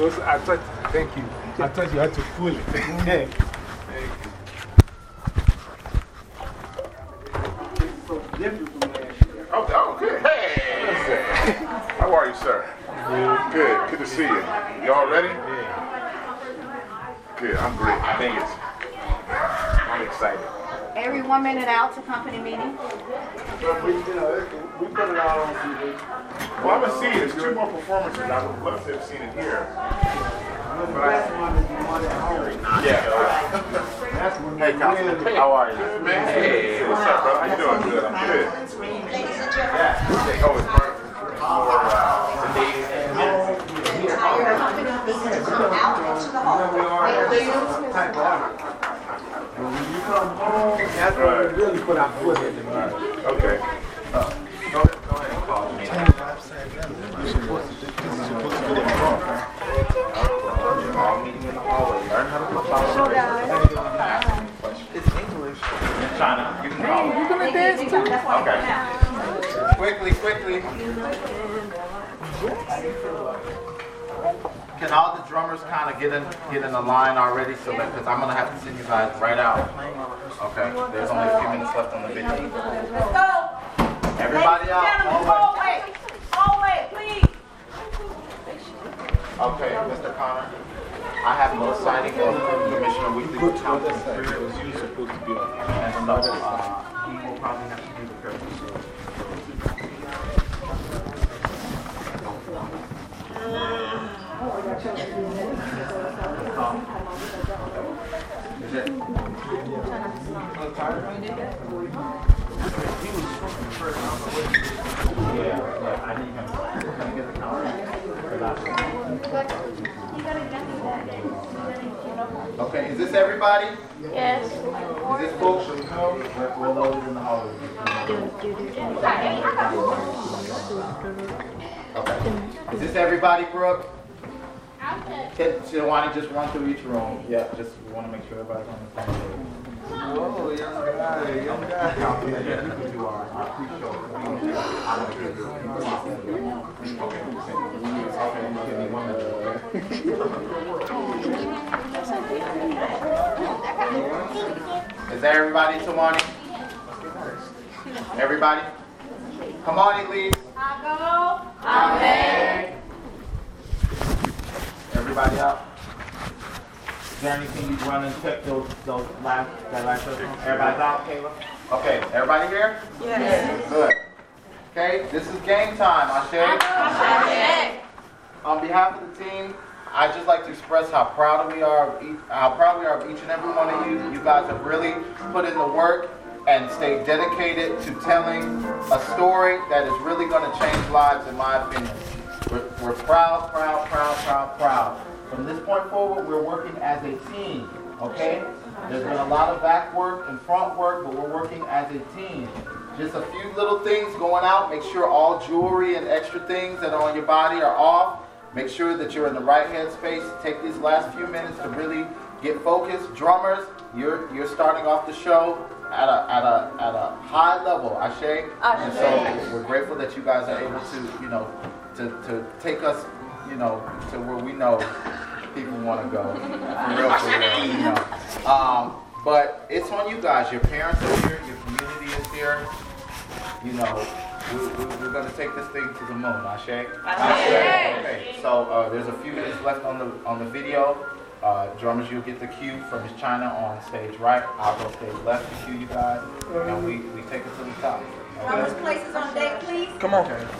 I also, I thought, thank you. I thought you had to pull it. thank you. Oh, oh, good. Hey! How are you, sir? Good. Good to see you. Y'all ready? Good. I'm great. I think it's. I'm excited. Every one minute out to company meeting. We put it out on TV. Well, I haven't seen it. There's two more performances. I would love to have seen it here. But I, yeah. Hey, Councilman. How are you? Hey, what's up, brother? How you doing? Good. I'm good. Ladies and Yeah. Oh, it's part for uh, today's. That's why we really put our foot in the mud. Okay. Go ahead, go ahead and call me. All meeting in the hallway. How to put flowers. It's English. China, you can call me. You gonna dance too? Okay. Quickly, quickly. Can all the drummers kind of get in, get in a line already so that, because I'm going to have to send you guys right out. Okay, there's only a few minutes left on the video. Let's go. Everybody out. Gentlemen, hallway. hallway. Hallway, please. Okay, Mr. Connor. I have no signing of Commissioner Weekly Good with to Council understand. Spirit. Because you're supposed to be on. And so, uh, he will probably have to do the courtesy. Is it? Yeah, yeah, I need him. Can I get the counter? Okay, is this everybody? Yes. Is this folks? We're, we're loaded in the hallway. Okay. Is this everybody, Brooke? Can Shawani just run through each room? Yeah, just want to make sure everybody's on the same page. Whoa, young guy, young guy. Yeah, you can do our, our pre-show. I'm gonna give you Okay, okay, give me one minute. Is that everybody, Tawani? Everybody? Come on, Elise. Amen. Everybody out? Is there anything you'd run and check those, those last, that last person? Everybody's out, Kayla? Okay, everybody here? Yes. Good. Okay, this is game time, Ashe. On behalf of the team, I'd just like to express how proud we are of each, how proud we are of each and every one of you. You guys have really put in the work and stayed dedicated to telling a story that is really going to change lives, in my opinion. We're, we're proud, proud, proud, proud, proud. From this point forward, we're working as a team, okay? There's been a lot of back work and front work, but we're working as a team. Just a few little things going out. Make sure all jewelry and extra things that are on your body are off. Make sure that you're in the right headspace. Take these last few minutes to really get focused. Drummers, you're, you're starting off the show at a, at a, at a high level, Ashe. And so we're grateful that you guys are able to, you know, to, to take us, you know, to where we know people want to go. For real, for real, you know. Um, but it's on you guys. Your parents are here, your community is here. You know, we, we, we're going to take this thing to the moon, Ashe? Okay, so uh, there's a few minutes left on the, on the video. Uh, drummers, you'll get the cue from Miss China on stage right. I'll go stage left to cue you guys. And we, we take it to the top. Numbers places on deck, please. Come on. Everyone,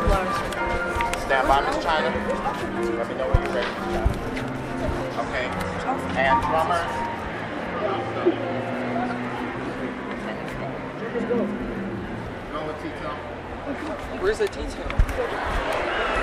Stand by Miss China. Let me know when you're ready. Okay. And drummers. Go with Tito. Where's the detail?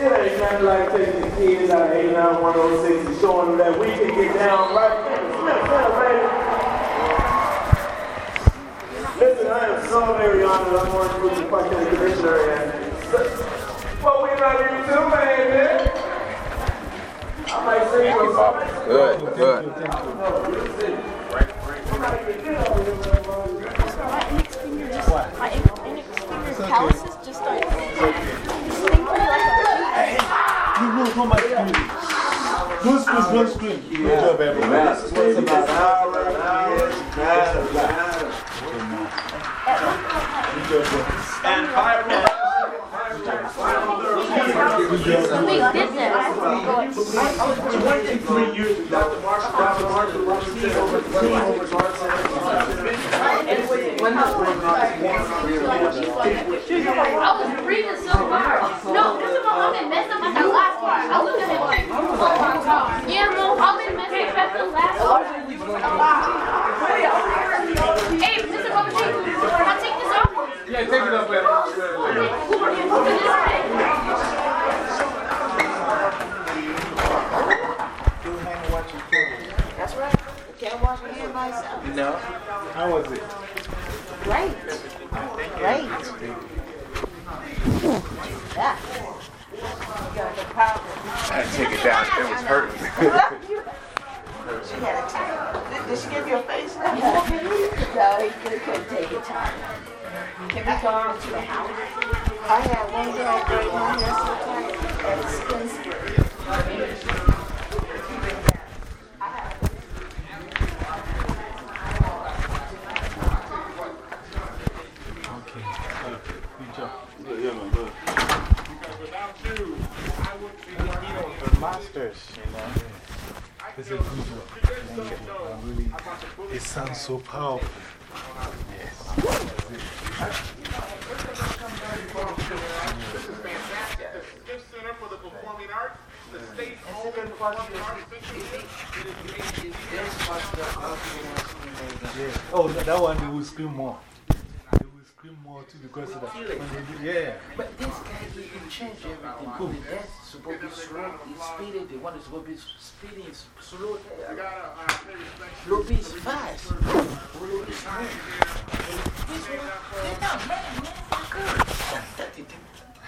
It ain't nothing like taking the kids out of 89 106 and showing them that we can get down right in the Smith Center, baby. Listen, I am so very honored. I'm working with the fucking commissioner and. Well, we love you too, baby. I might see you something. Good, good. My index finger just, my index finger calluses just started distinctly like a You know how much scream. Don't scream, don't scream. Good job, everybody. It's about an hour, an hour, matter, matter. And minutes. big business. I was 23 years with Dr. Marshall, Dr. Marshall, Marshall said over the over I was reading so far. No, this is messed up at the last part. I looked at it like, oh my god. Yeah, mom, I've been messing up the last part. Hey, Mr. Bubba can I take this off? Yeah, take it up, man. Look at this thing. That's right. I can't wash my hand myself. No. How was it? Great. Great. Yeah. You got the power. I had to take it down. It was hurting. She had a time. Did, did she give you a face? no, he couldn't, couldn't take it time. Can we go on to the house? Oh, I had one guy break my hair so tight at Spencer. Okay. Yeah, man, good. The masters, you know. It's a good job. Thank you. I really, it sounds so powerful. Yes. Smith Center for the Performing Arts, the state-owned performing arts center. Yeah. Oh, that, that one they will scream more. They more too because of that. When yeah. But this guy, you, you change everything. Cool. That's supposed to be slow, it's speedy. The one is supposed to be speedy, it's slow. I gotta uh, pay respect to Slow beat is fast. Slow is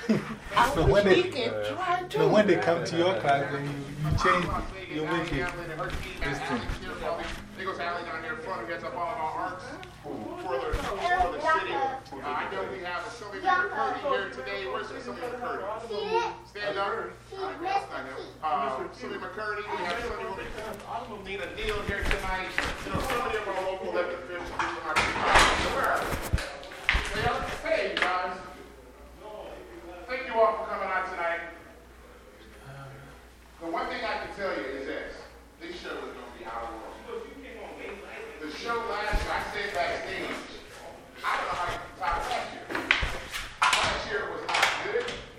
So when they, so when they come to your class, then you, you change it. You make it. This thing. Nichols Alley down here in front, who gets up all of our arts for the, for the city. Uh, I know we have Assembly Member Curdy here today. Where's Assembly Member Curdy? Stand up. Uh, Assembly Member Curdy, we have Assembly Dina Neal here tonight. You know, so many of our local elected officials. these are my people. Where are they? They are hey, you guys. Thank you all for coming out tonight. The one thing I can tell you is this. This show is going to be out of world. The show last I said backstage, I don't know how you top last year. Last year was not good.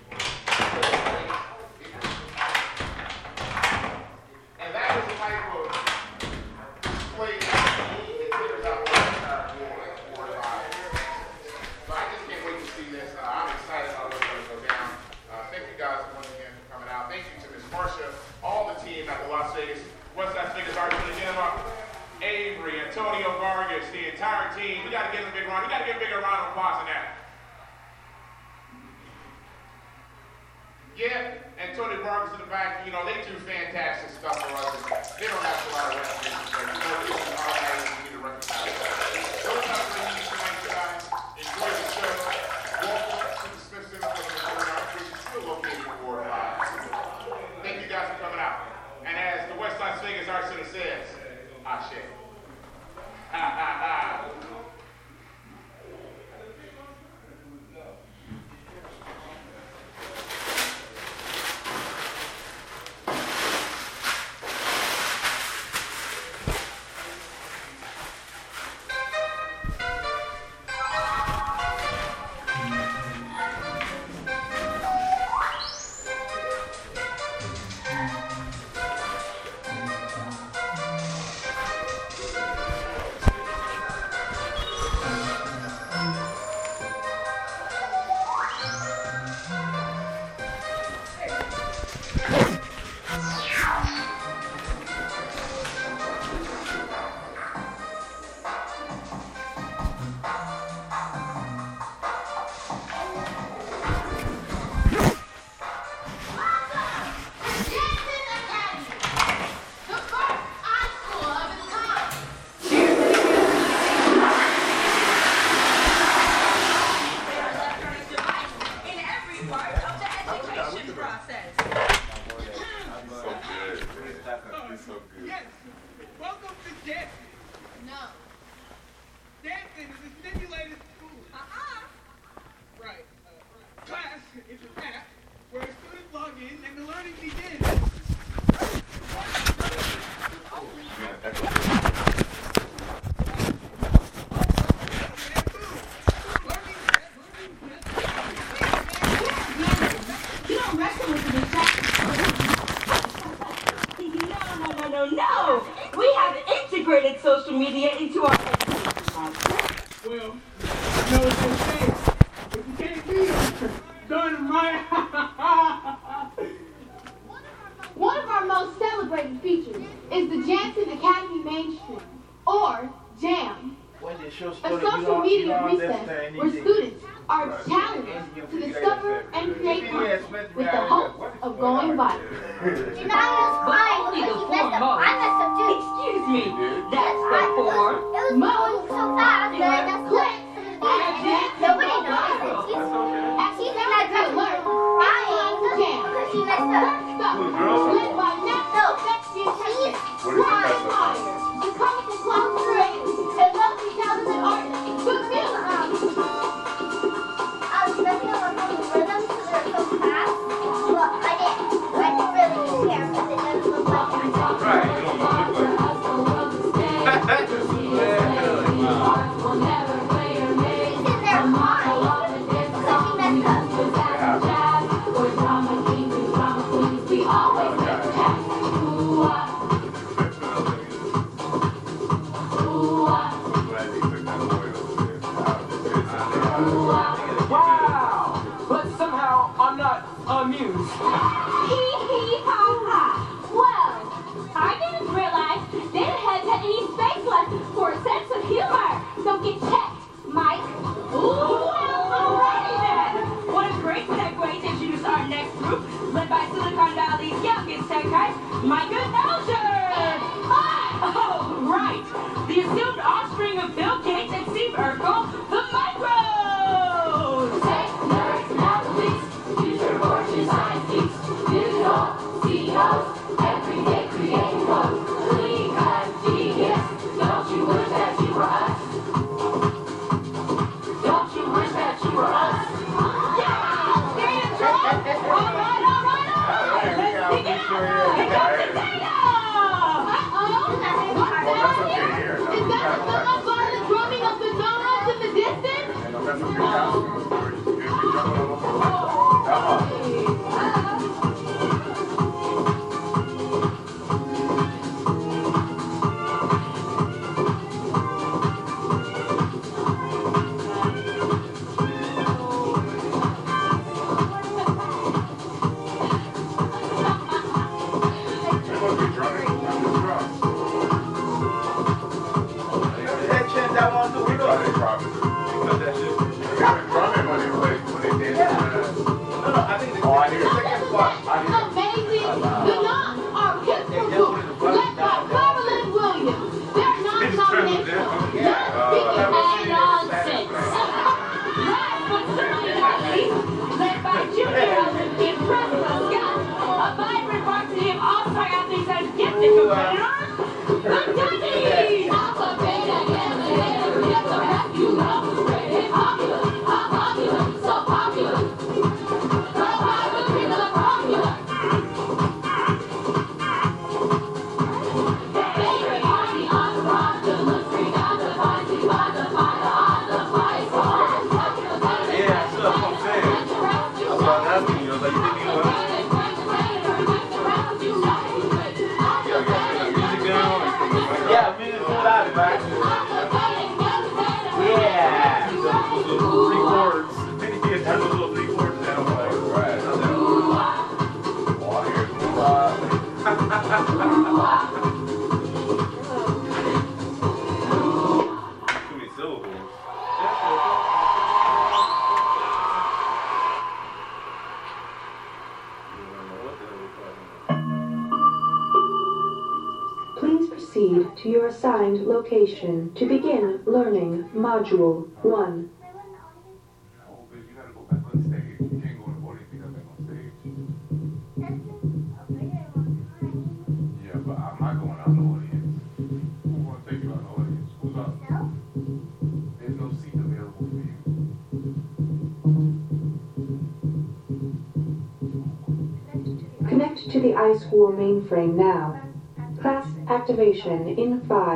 Skip and Tony Burns in the back, you know, they do fantastic stuff for us. they don't have a lot of recognition, but you know, it's an honor way we need to recognize them. So, what's up, ladies and gentlemen? Enjoy show. Welcome Smith Center for the Ward which is still located in Ward Thank you guys for coming out. And as the West Las Vegas Art Center says, I share. Ha ha ha. me. No seat available for you. Connect to the iSchool mainframe now. Class activation in 5,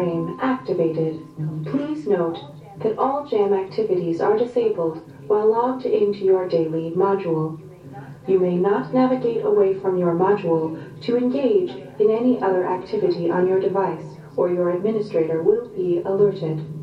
Mainframe activated. Please note that all JAM activities are disabled while logged into your daily module. You may not navigate away from your module to engage in any other activity on your device, or your administrator will be alerted.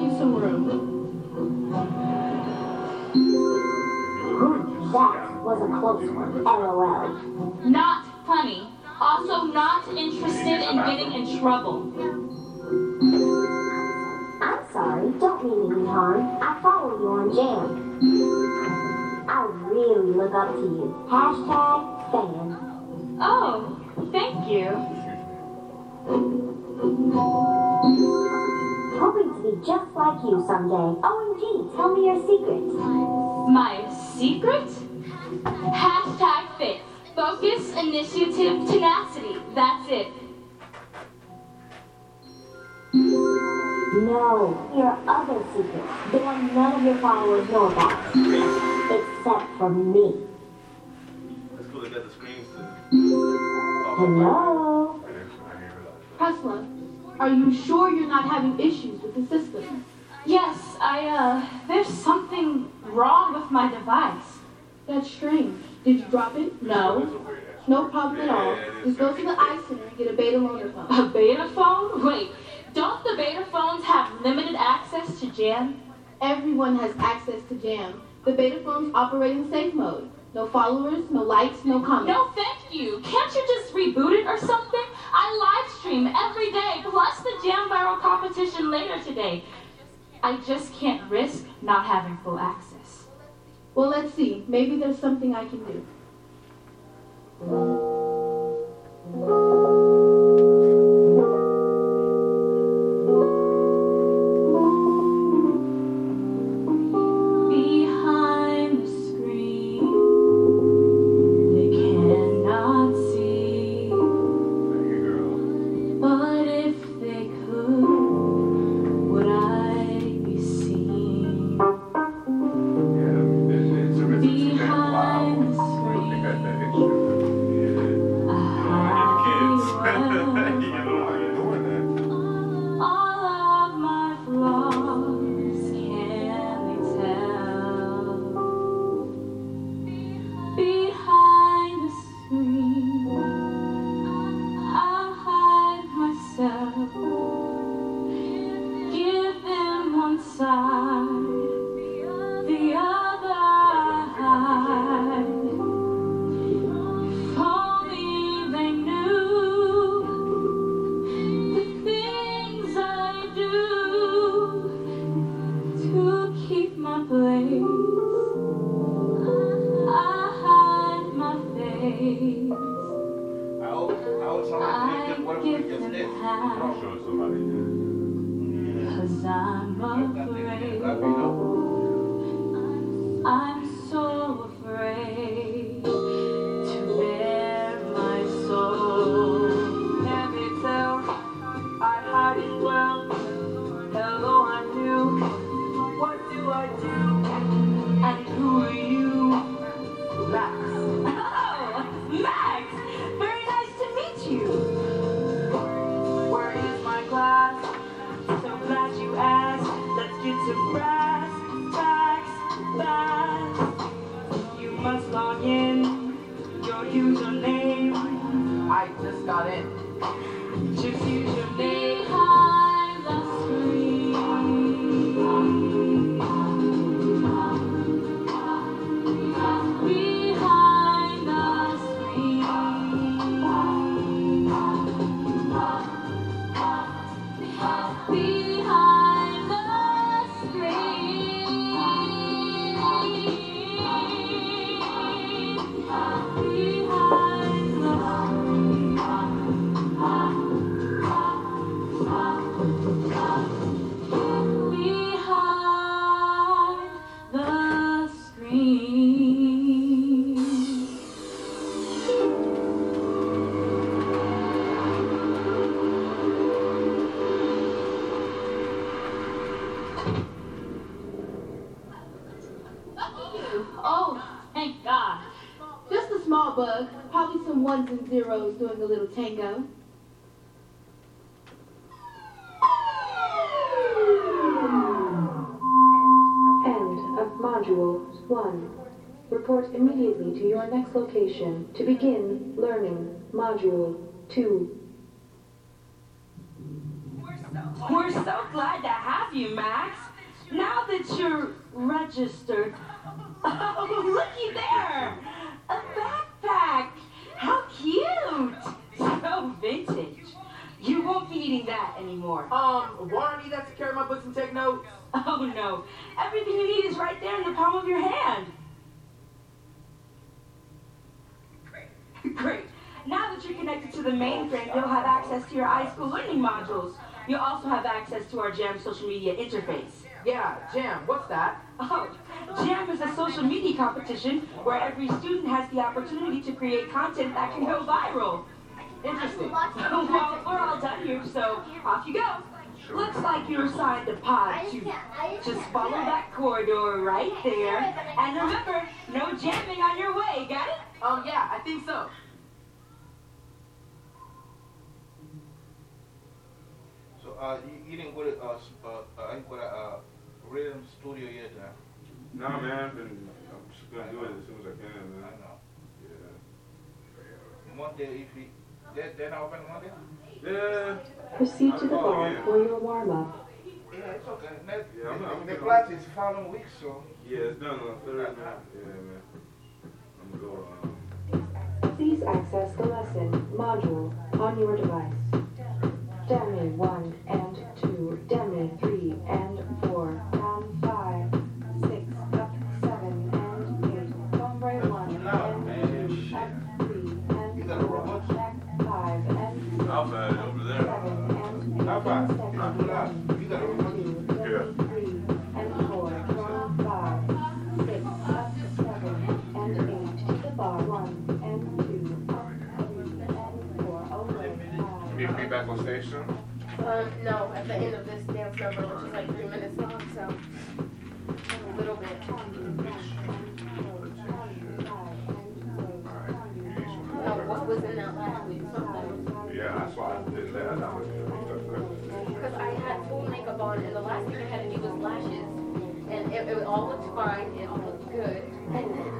You some room. That was a close one. LOL. Not funny. Also not interested in getting in trouble. I'm sorry, don't mean any harm. I follow you on Jam. I really look up to you. Hashtag fan. Oh, thank you. Hoping to be just like you someday. OMG, tell me your secret. My secret? Hashtag fit. Focus, initiative, tenacity. That's it. No, your other secret. The one none of your followers know about. Except for me. That's cool, they got the screens to. Hello? Tesla, are you sure you're not having issues with the system? Yes, I, uh, there's something wrong with my device. That's strange. Did you drop it? No. No problem at all. Just go to the eye center and get a beta loaner phone. A beta phone? Wait, don't the beta phones have limited access to Jam? Everyone has access to Jam. The beta phones operate in safe mode. No followers, no likes, no comments. No, thank you. Can't you just reboot it or something? I live stream every day, plus the Jam Viral competition later today. I just can't risk not having full access. Well, let's see. Maybe there's something I can do. Let's Report immediately to your next location to begin learning Module 2. We're so glad to have you, Max. Now that you're registered. Oh, looky there! A backpack! How cute! So vintage. You won't be needing that anymore. Um, why don't you that to carry my books and take notes? Oh no. Everything you need is right there in the palm of your hand. Great. Now that you're connected to the mainframe, you'll have access to your iSchool learning modules. You'll also have access to our Jam social media interface. Yeah, Jam, what's that? Oh, Jam is a social media competition where every student has the opportunity to create content that can go viral. Interesting. well, we're all done here, so off you go. Looks like you're assigned to pod two. Just follow that corridor right there. And remember, no jamming on your way, got it? Um, yeah, I think so. So, uh, you, you didn't go to, uh, s- uh, uh, you go to, uh, rhythm studio yet, huh? Nah, man, I've been, I'm just gonna do it as soon as I can, man. I know. Yeah. Monday, if you, they, they're not open Monday? Yeah. Proceed to the Oh, bar yeah. for your warm up. Yeah, it's okay. Next, Yeah, I'm- I'm the gonna- class is following week, so. Yeah, it's done on Thursday. Yeah, man. I'm gonna go, um, Please access the lesson module on your device. Demi 1 and 2, Demi 3 and 4, down 5, 6, up 7 and 8, Gombre 1 and 2, up 3 and 4, back 5 and 6, I'll find it over there. 7 and 8, 5. Be, be back on station? Um, no, at the end of this dance number, which is like three minutes long, so a little bit. No, what was in that last week? Something. Yeah, that's why I did that. That was Because I had full makeup on, and the last thing I had to do was lashes, and it, it all looked fine, it all looked good. And then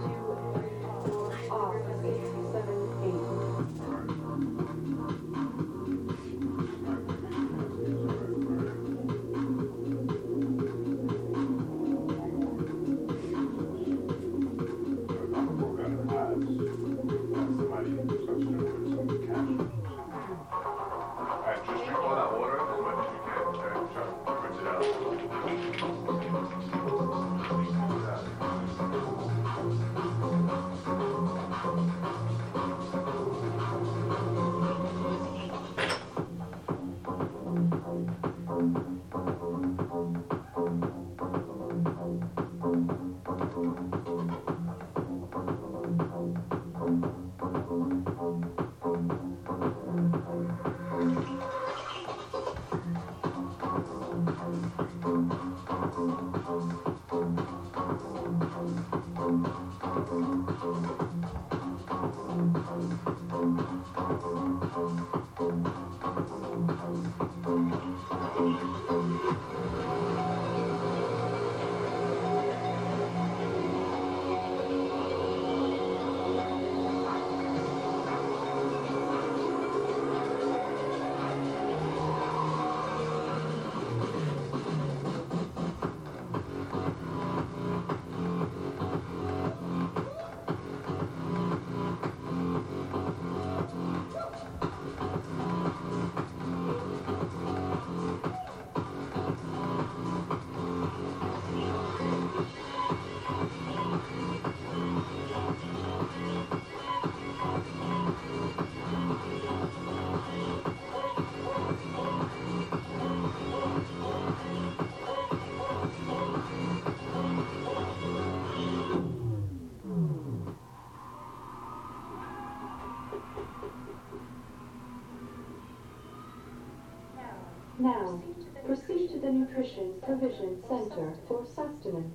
Nutrition Provision Center for sustenance.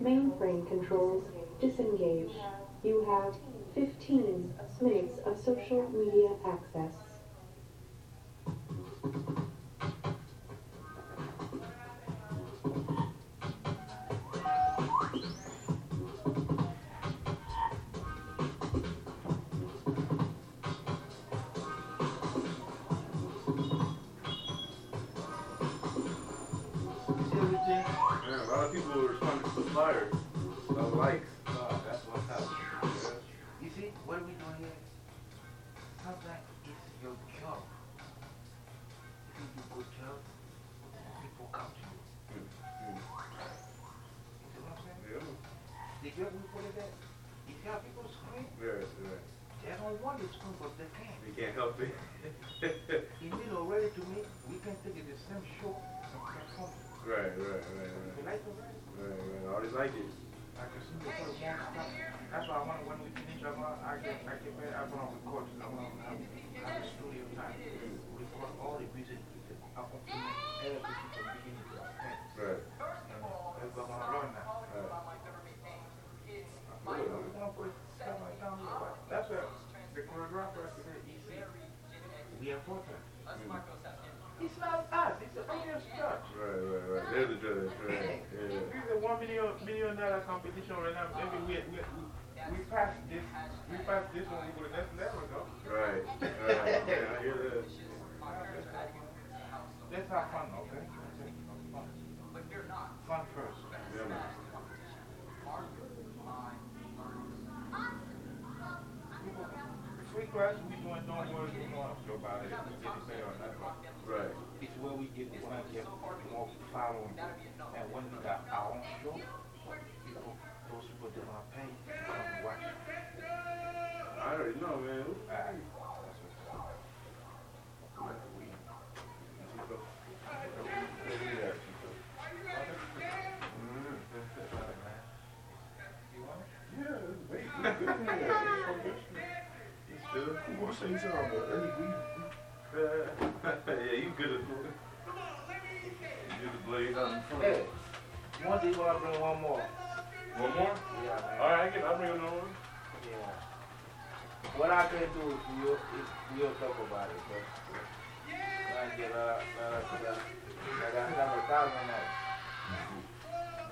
Mainframe controls disengage. You have 15 minutes of social media access. Yeah, a lot of people were responding to the flyer. A lot of likes. Uh, that's what's up. You see, what are we doing here? Sometimes it's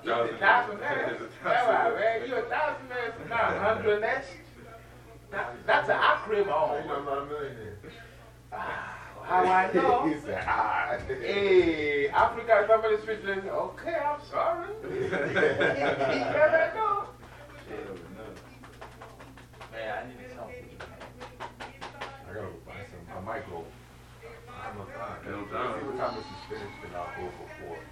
It's a thousand. That's right, man. You a a. That's an acronym on. I'm not a millionaire. How I know? He said, ah. Hey, family speech. Okay, I'm sorry. you never know. Man, I need. I gotta go buy some. I might go. What time this is finished, and I'll go before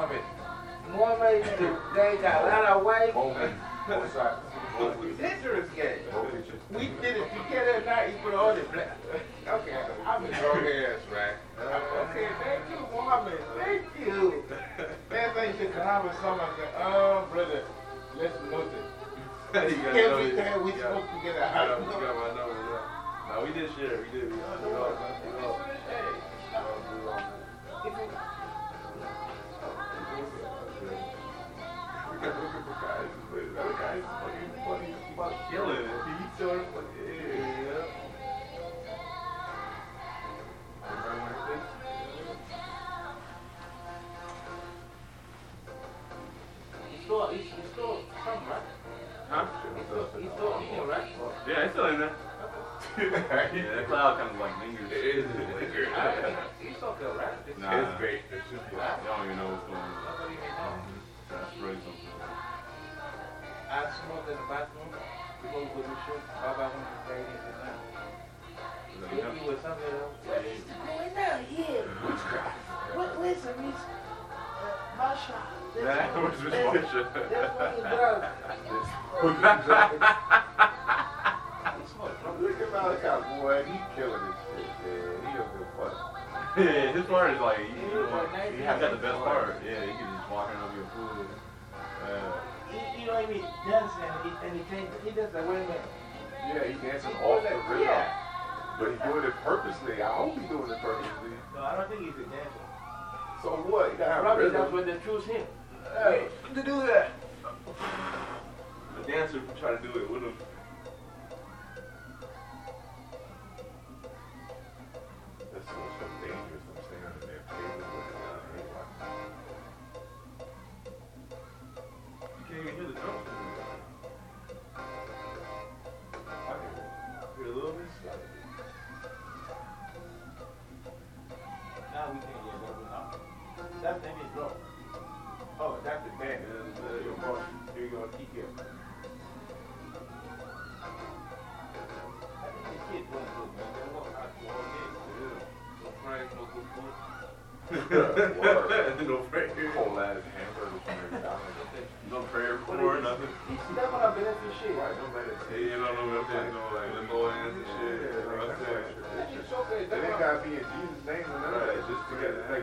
his name is Mohammed. Mohammed is the guy got a lot of white. Both sides. Both pictures. Dangerous. Both. We did it together now. He put all the black. Okay, I'm a drug ass, right? Okay, thank you, Mohammed. Thank you. Man, thank you. Come have some. I said, oh, brother, let's note it. You Every time we you smoke together, You I got, know. you got my number, yeah. No, we did share. We did. We, all, we yeah, that cloud kind of like lingers. It is. lingers. I think He's okay, right? Nah. It's great. It should be. Y'all don't even know what's going on. Nobody may know. Gotta something. I smoked in the bathroom before we go to shoot. Baba went to play it in the night. If you were something else, what is going on here? Witchcraft. What, listen, Miss uh, Marsha. That was Miss Marsha. That's what you girl. He has got the best part. Yeah, he can just walk around your food. Uh, He, you know, he be dancing and he, and he, think, he does the way yeah, he dancing off the rhythm. Yeah. But he's doing it purposely. I hope he's doing it purposely. No, I don't think he's a dancer. So what? He got Probably rhythm. that's when they choose him. Hey, to do that. The dancer try to do it with him. That's so, even hear the drums. I can hear a little bit. slightly. Now we can hear what we know. That's the name drum. Oh, that's the band. Uh, your boss. Here you go, keep here. I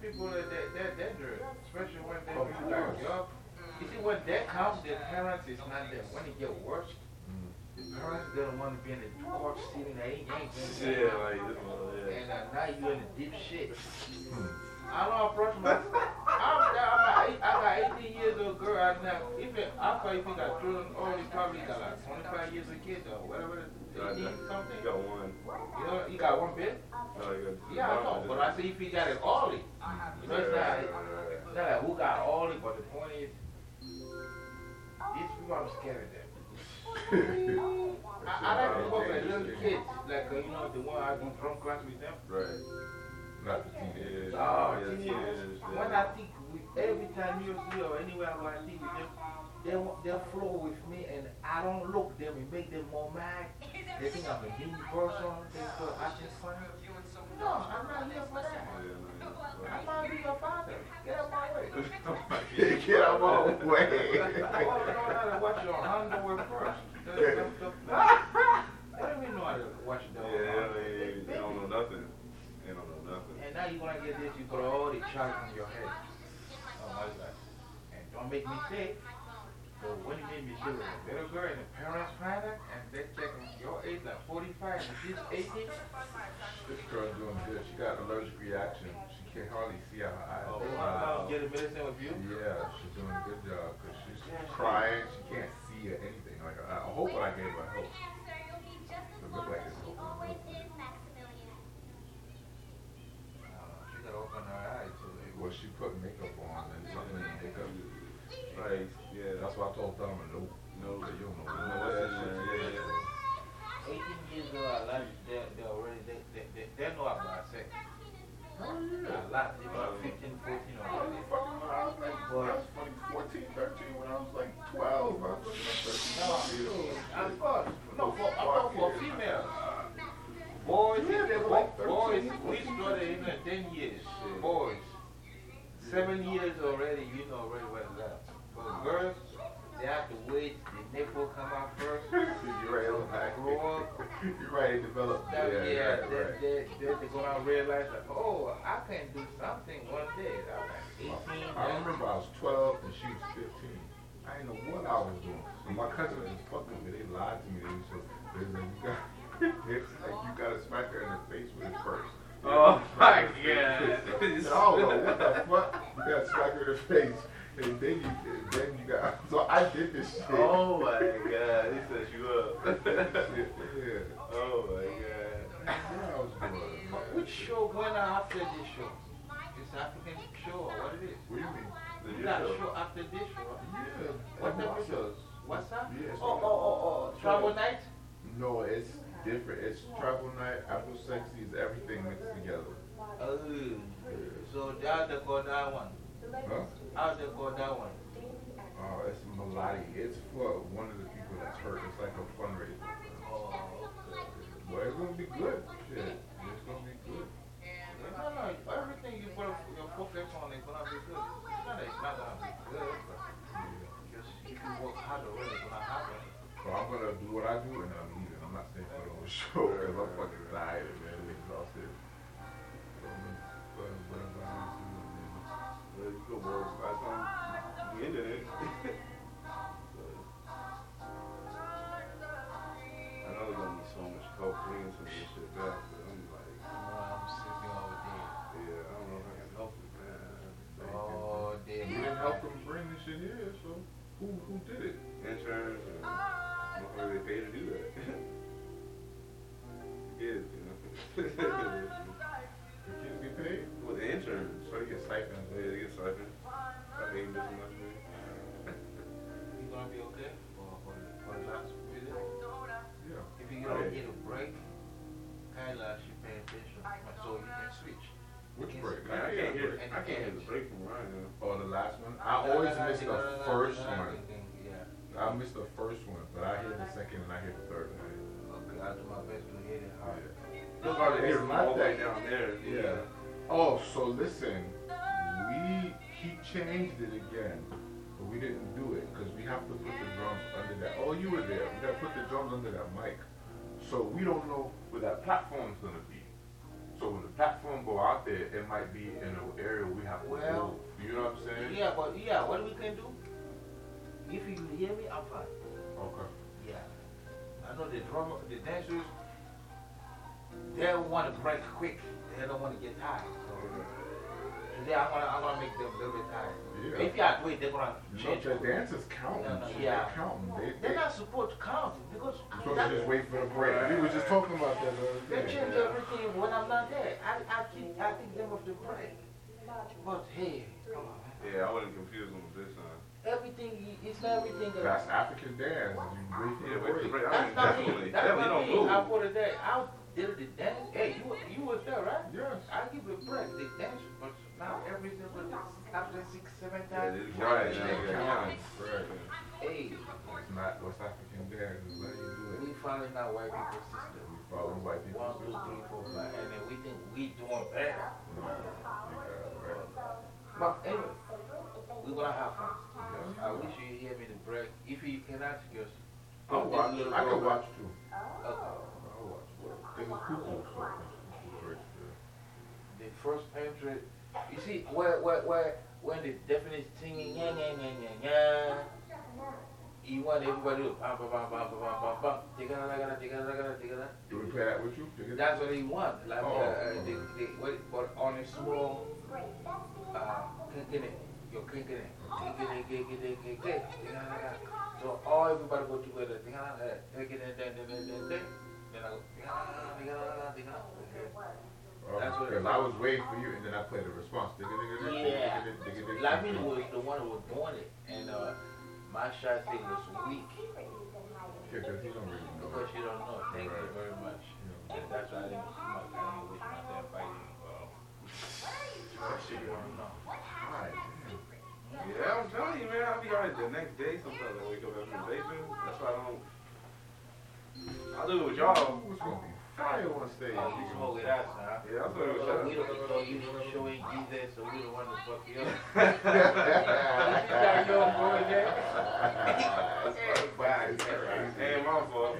people that that that dangerous, especially when they really like young. You see, when that comes, the parents is not there. When it get worse, the parents don't want to be in the court sitting there. Ain't ain't Yeah, like this one, yeah. And uh, now you're in the deep shit. I don't approach my. I'm, I'm eight- I got 18 years old girl. I now, even after you got children, oh, you probably got like 25 years of kid or whatever. Got 18 something. You got one. You know, you got one bit. No, you Yeah, I know, but I see if he got it early. You know, it's not, it's not like who got early, but the point is, these people, I'm scared of them. I, I like to work with little kids, like, uh, you know, the one I do drum class with them. Right. Not the teenagers. Oh, yeah, teenagers. When I think, with, every time you see or anywhere I go, I think with them, they, wa- they flow with me and I don't look them, and make them more mad. They think I'm a mean person, they start acting funny. I'm not here for that. I'm be your father. Get out my way. Get out my way. I want to know how to watch your underwear first. The- the- the- They don't even know how to watch the Yeah, they, they don't know nothing. They don't know nothing. And now you want to get this, you put all the charge on your head. Oh my God. And don't make me sick. So when you made me sick with a little girl and the parents find out and they check your age like 45 and she's 80. This girl's doing good. She got an allergic reaction. She can't hardly see out her eyes. Oh, wow. Get a medicine with you? Yeah, she's doing a good job because she's crying. She can't see or anything. Like, I, hope what I gave her helps. It looked like it's helping. She got to open her eyes. Well, she put makeup on and something in makeup. Right, yeah. That's why I told Thelma, no, no, you don't know. No, what's that shit? Yeah, yeah. 18 years old, a lot, they, they already, they, they, they, they know about sex. Oh, yeah. A lot, they about 15, 14 already. Fucking when I was like, when I was like 14, 13, when I was like 12, I was like 13. No, I'm for, no, for, I'm talking for females. Boys, Yeah, they were boys, like 13, boys, we 14, started in seven years already, you know already what it's at. For girls, they have to wait, the nipple come out first. You're right, like, grow up. You're right, develop. That, yeah, yeah, right, they, right. they, they, they're gonna realize that, oh, I can do something one day. I'm like 18. I remember I was 12 and she was 15. I didn't know what I was doing. And my cousin was fucking with me. They lied to me. They said, they you got, it's like you gotta smack her in the face with it first. Oh my God. I don't know what the fuck. You gotta smack her in the face. And then you, then you got, so I did this shit. Oh my God. He set you up. yeah. Oh my God. What I was doing, man. Which show went after this show? It's African show or what it is? What do you mean? The You got a show. show after this show? Yeah. What Like episode? Marshall's. What's that? Yeah, it's Oh, like- oh, oh, oh. Travel night? No, it's different. It's travel night, apple sexies, everything mixed together. Oh, so that's the call that one? Huh? How they call that one? Oh, it's Melody. It's for one of the people that's hurt. It's like a fundraiser. Oh, Well, it's gonna be good. Shit. It's gonna be good. No, no, everything you put your focus on Well, you go work. Last time we ended it. I know there's gonna be so much coke cleaning some of this shit back, but I'm like, I'm sleeping over there. yeah, I don't know if I can help it, man. Oh, You didn't help them bring this shit here, so who who did it? Insurance, and motherfucker, they pay to do that. Kids, you know. we didn't do it because we have to put the drums under that. Oh, you were there. We got to put the drums under that mic. So we don't know where that platform's going to be. So when the platform go out there, it might be in an area we have to Well, move. You know what I'm saying? Yeah, but yeah, what we can do? If you hear me, I'm fine. Okay. Yeah. I know the drummer, the dancers, they want to break quick. They don't want to get tired. So today I'm gonna, I'm gonna make them a little bit tired. Yeah. If you are doing, they're gonna You know, change. the dancers counting. No, no, yeah. They're counting. They, They're not supposed to count because You're supposed to just wait for the break. We were just talking about that the they day. change everything when I'm not there. I, I think, I think them of the break. But hey, come on. Yeah, I wasn't confused on this time. Everything, it's not everything that. That's African dance. You wait for Yeah, the wait for the break. break. I That's mean, not me. definitely, That's definitely not don't me. move. I put it there. I did the dance. Hey, you, were- you was there, right? Yes. I give a break. The dance, but now everything but after six, seven Yeah, times. this Right, guy, now yeah, yeah. Right. Hey, It's not West African dance. It's letting you do it. we following our white people's system. We follow white people. One, two, three, four, five, and then we think we doing better. Right, But anyway, we're gonna have fun. I wish you hear me the break. If you cannot, just. I'll watch. I can program. watch too. Okay. I'll watch. There's a cuckoo. So cuckoo right there. the first entry, you see, where, where, where, when the definite singing, yeah, yeah, yeah, yeah, yeah, you want everybody to bam, bam, bam, bam, bam, bam, bam, it, it, it, take it, take it. Do we play that with you? That's what he want. Like, Oh. uh, the, the, what, but on a small, uh, kinking it, you're kinking it, kinking it, kinking it, kinking it, kinking it. So all everybody go together, take it, take it, then, then, then, then, then, then I go, take it, take it, take it, okay. That's what it Because I was waiting for you and then I played a response. Yeah. digga. Was the one who was doing it, and uh, my shot thing was weak Yeah, because he don't really know. because you don't know. Thank you Right. very much. And that's why I didn't, I didn't waste my time fighting. Uh, shit you don't know. Alright, Yeah, I'm telling you, man, I'll be alright the next day. Sometimes I wake up after vaping. That's why I don't. I do it with y'all. What's going to be fun? Mario on stage. Oh, you smoke with us, huh? Yeah, I'm smoking with so we don't, so you need to show it Jesus, so we don't want to fuck you up. you got your boy there? Ain't my fault.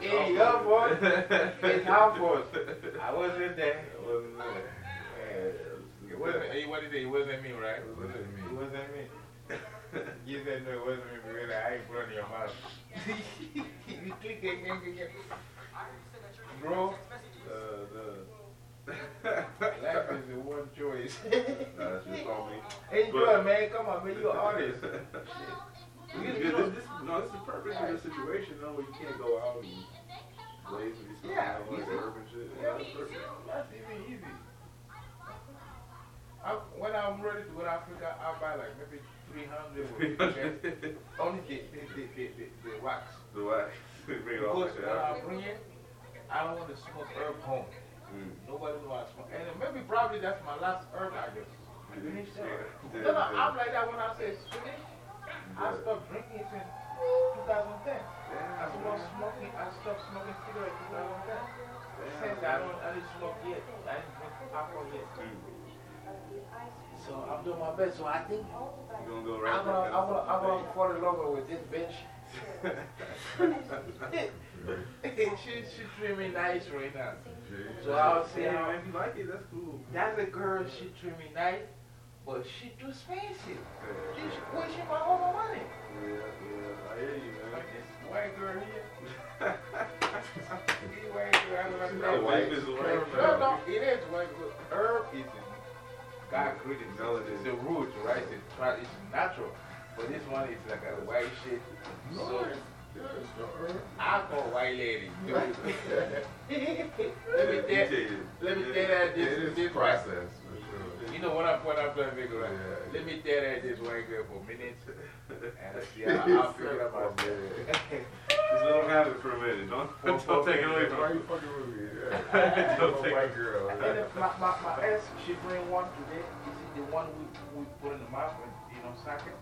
It ain't your fault. It's our fault. I wasn't there. I wasn't there. It wasn't, hey, what did it say? It wasn't me, right? It wasn't me. It wasn't me. you said no, it wasn't me because I ain't put it your mouth. you click it again, again. Bro, Uh, the. life is the one choice. That's just on me. Enjoy, But- man. Come on, man. You're an artist. Yeah, this, this, no, this is perfect for this situation, though, where you can't go out and blaze with yourself Yeah, and all that easy. herb and shit. Yeah, Yeah, that's perfect. That's even easy. I, when I'm ready to go to Africa, I'll buy like maybe 300 with. Only the, the, the, the, the, the wax. The wax. Bring it all Because back when I bring it, I don't want to smoke herb home. Mm. Nobody know I smoke. And maybe probably that's my last herb I just finished. Yeah. No, no, I'm like that when I say finish. I stopped drinking since 2010. I stopped smoking, I stopped smoking cigarettes in 2010. Since I don't, I didn't smoke yet. I didn't drink alcohol yet. So I'm doing my best. So I think You gonna go right I'm gonna, I'm gonna, I'm gonna fall in love with this bitch. she, she treat me nice right now. So I'll say, Yeah, if you like it, that's cool. that's a girl, she treat me nice, but she too expensive. She's wasting my whole money. Yeah, yeah, I hear you, man. Like this white girl here. This white girl, I don't know. wife is a white No, no, it is white girl. Herb is God created it. It's the root, right? It's, it's natural. But this one is like a white shit. So, Call white lady. let me tell, let me tell that this, is process. You know what I'm, what I'm trying to figure? Let me tell that this white girl for minutes. And I see how I'll figure it. Just let them have it for a minute. Don't, don't take it away from Why them. you fucking with me? Don't take white it. girl. And then my, my, my ex, she bring one today. Is it the one we, we put in the mouth, and, you know, socket?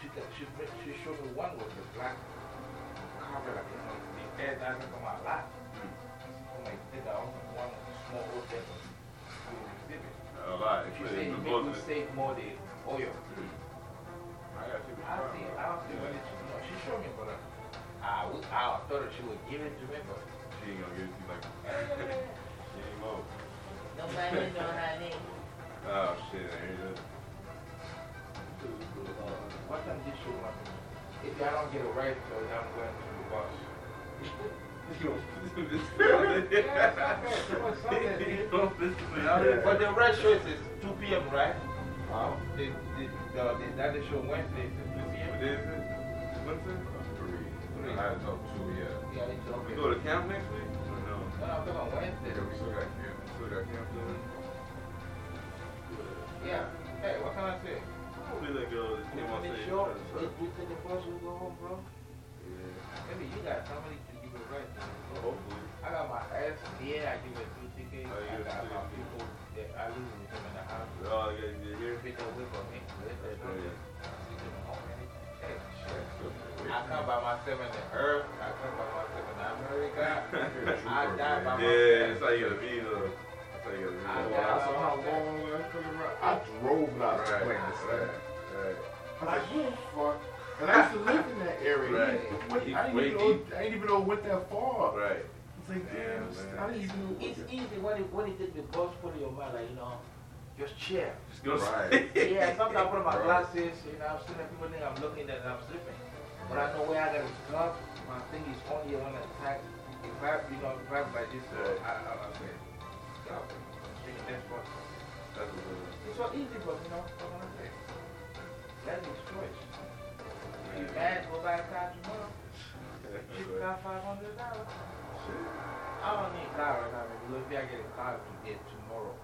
She, got- she, she showed me one with the black cover, like, you know, the air doesn't a lot. I'm like, think I one small old thing. A lot. She But say, it's make both me of it. save more the oil. I got to I see, I don't see what it, you know, she showed me, but uh, I, would- I thought she would give it to me, but. She ain't gonna give it to you like She ain't more. Nobody know her name. Oh, shit. I hear that. What time did you want? If I don't get it right, so I'm going to the bus. But the red show is 2 p.m., right? Um, the, the, the, the, that show Wednesday is 2 p.m. What is it? Wednesday? Three. I know two, yeah. Yeah, it's okay. We go to camp next week? Or no? No, I'm talking about Wednesday. Yeah, we still got camp. We Still got camp doing? Yeah. Hey, what can I say? Hopefully they go. They came on When the stage. show, and if stuff. we take the bus, we go home, bro. Yeah. Maybe you got somebody to give it right. Hopefully. I got my ass here, I give it two tickets. Oh, you I got got two my tickets. people that I live with them in the house. Oh, you gotta here? Pick up with me. Oh, yeah. I come by myself in the earth. I come by myself in America. I die by myself. Yeah, that's how you gotta be, though. That's how you gotta be. I I saw how long when I was coming around. I drove not to Right, Plain to right, right. I was like, who the fuck? And I used to live in that area. Right. Wait, I, didn't Way even know, deep. I didn't even know it went that far. Right. It's like, damn, man. I didn't even know It's easy when you, when you take the bus, put in your mind, like, you know, just chill. Just go Right. yeah, sometimes I put on my Right. glasses, you know, I'm sitting there, people think I'm looking at it and I'm sleeping. But I know where I gotta stop. My thing is on here attack. If I, you know, if I like this, uh, I, I, I say, stop. Take the next bus. That's what it is. It's so easy, but you know, what can I say? That's his choice. You mad, go buy a car tomorrow. She got five hundred dollars. I don't need car right now, because if I get a car today, tomorrow,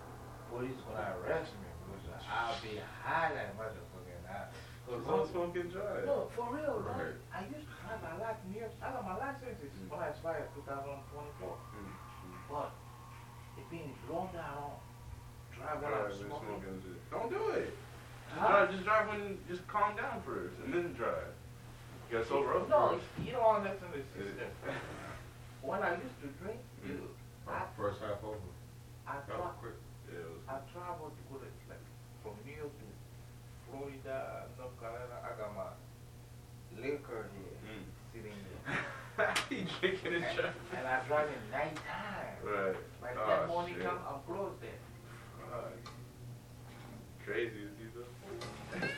police gonna arrest me because I'll be high like motherfucker now. As long as drive. No, for real, Right. I used to drive a lot in years. I got my license it's when I expired 2024. Mm-hmm. But it's been long that I don't drive when I'm smoking. smoking and shit. Don't do it. Just Huh? drive, just drive when, just calm down first and then drive. You're sober up? No, you don't want to listen to the system. when I used to drink, hmm. dude. I, first half over. I, tra yeah, I traveled to go to, like, from New York to Florida, North Carolina. I got my liquor here, mm. sitting here. He drinking and, and I drive at night time. Right. By the time morning shit. come, I'm closed there. Crazy, is?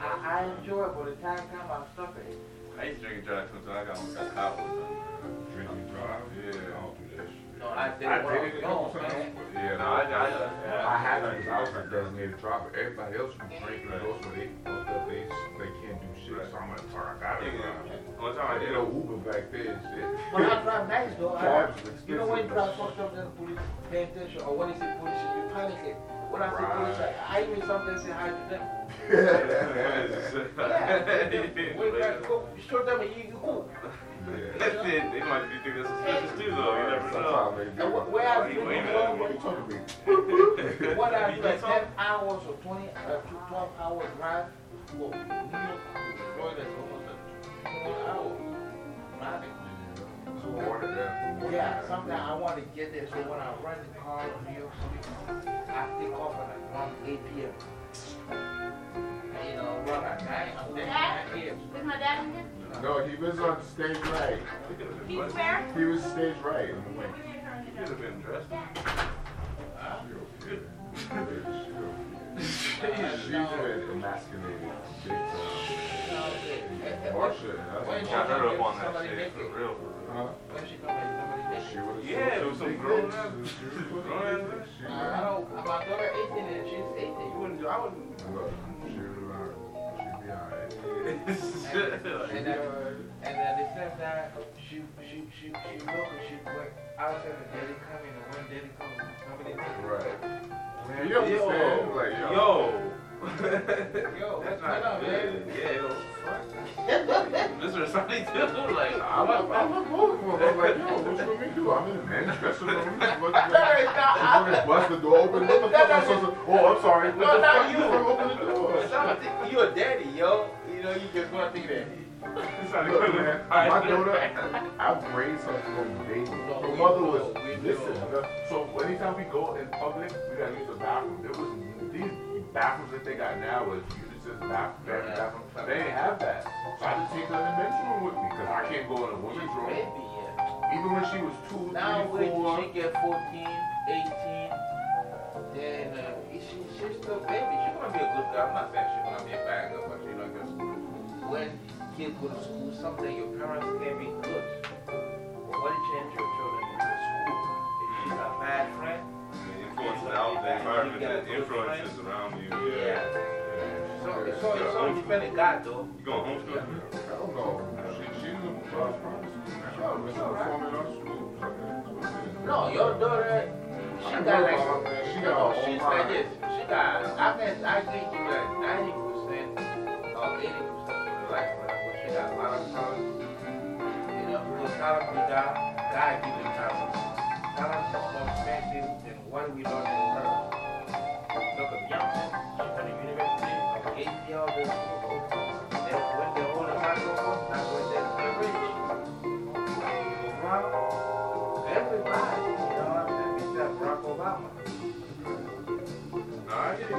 I, I, I enjoy it, but the time comes, I stop it. I used to drink and sometimes. I got almost got caught one time. Drink? Yeah. I don't do that shit. No, I did I when I did was it a young, couple times. man. Yeah, No, I- I- I had to because I was a designated driver. Everybody else who drink and goes where they fucked up, they, they can't do shit. So I'm like, "Fuck, I gotta drive. One time I did did a Uber back then, shit. But I drive nice though. I, Cabs you know when you expensive, drive fucked up, then the police pay attention, or when they say police, you panic it. When I say Right. police, I, I even sometimes say hi to them. They might. You what you talking about? What I do like 10 hours or 20, uh, to 12 hour drive to New York, almost a 21 hour. Yeah, I want to get there so when I run the car in New York City, I take off at around 8 p.m. And, you know, run at 9, I'm there at 9 p.m. Is my dad in here? No, he was on stage right. He's where? He was stage right. in the wing. You could have been dressed. She's been emasculated big time. Portia, that's she Got her come up on that somebody shit, for real. Huh? She come in, somebody was Yeah, it was some big grown lips. up. She was putting Grown big up. lips. She I don't, my daughter 18 and she's 18. You wouldn't do, I wouldn't. And, then, and then at the same time, she, she, she, she look and she went outside the daddy coming and when daddy comes, somebody naked. Right. Man, You understand? Like, yo. Yo. Yo, That's what's not going on, man? Yeah, yo. Fuck. This is something too. Like, I'm not, I'm not voting for him. I'm like, yo, what you want me to do? I'm in the men's dressing room. Look, No, it's not. I'm going to bust the door open. What the fuck am supposed to? Oh, I'm sorry. What No, the not fuck you. you. Open the door. It's not a- You a daddy, yo. You know, you just want to think that. Look, man, my daughter, I've raised her from baby. Her mother was, listen, so anytime we go in public, we gotta use the bathroom. There was, these bathrooms that they got now was unisex bathroom, family bathroom. They didn't have that. So I had to take her in the men's room with me, because I can't go in a women's room. Baby, yeah. Even when she was two, Now, three, four. she get 14, 18, then uh, she, she's still baby. She's gonna be a good girl. I'm not saying she's gonna be a bad girl, but you know, just when kids go to school, sometimes your parents can be good. But what change your children in the school? If she's a bad friend, out the environment that influences around you. yeah. So, it's all, it's all depending on God, though. You going homeschool? Hell no. She, she's in uh, private school now. Sure, She's sure, performing arts school. No, your daughter, she I got know, like, Mom. She no, got a she's whole like this. She got, I bet, I think you like 90% or 80% of the life of but she got a lot of talent. You know, because talent we got, God given talent. Talent is more what we learn in Beyonce, she went to university, eight years old. Then when they hold a microphone, that's when they rich. Brown, everybody, you know I'm saying, except Barack Obama. No, I get it.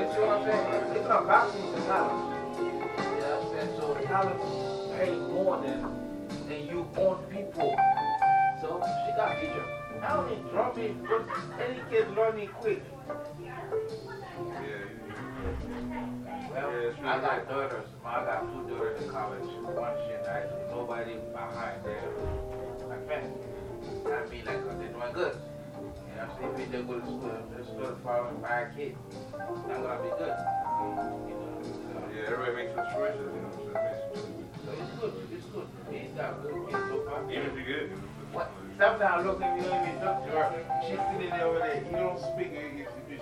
It's what I'm. It's not backwards to talent. You what I'm saying? So talent pay more than, than you own people. So she got future. I don't need drumming, because any kid learning quick. Well, I got daughters. I got two daughters in college. One she in high. Nobody behind there. My family. I mean, like, they're doing good. You know, so if they go to school, they're still following five kids. I'm gonna be good. You know, so, Yeah, everybody makes some choices, you know. So, it makes some choices. so it's good. It's good. He's got good kids so far. Even if you're good. What? Sometimes I look at you and you talk to her. She's sitting there over there. You don't speak. You, you, you,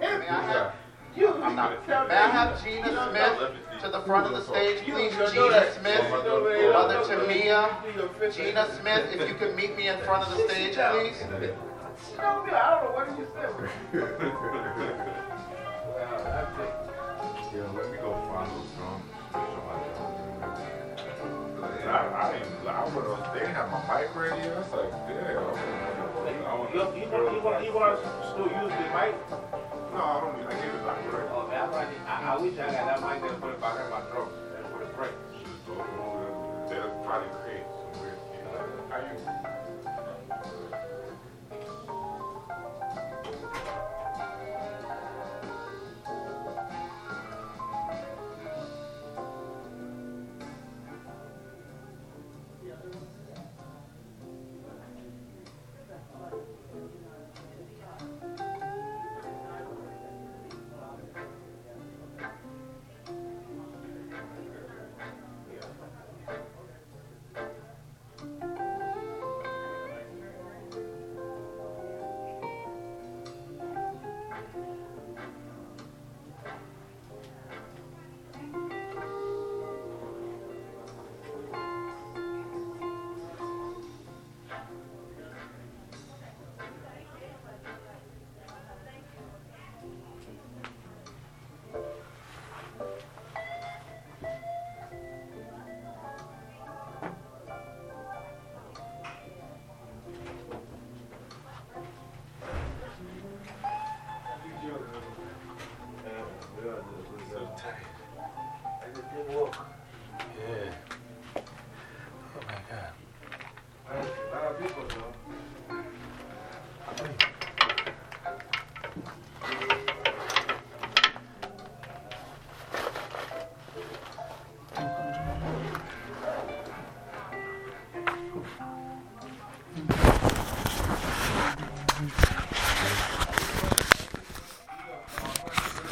Yeah. you, I'm not. May I have Gina Smith to the front of the stage, please? Gina. Smith, You know that. Mother Tamia. Gina Smith, if you could meet me in front of the stage, please. She. I don't know what did you say. well, that's it. Yeah, let me I, I didn't, I would have, they have my mic ready. I was like, damn. You, you, you, you, you, you want to still use the mic? No, I don't need, I gave it back, right? Oh, man, I, I, I wish I got that mic there, put it back in my throat. That's what it breaks. Um, They'll probably create some weird, you know, how you,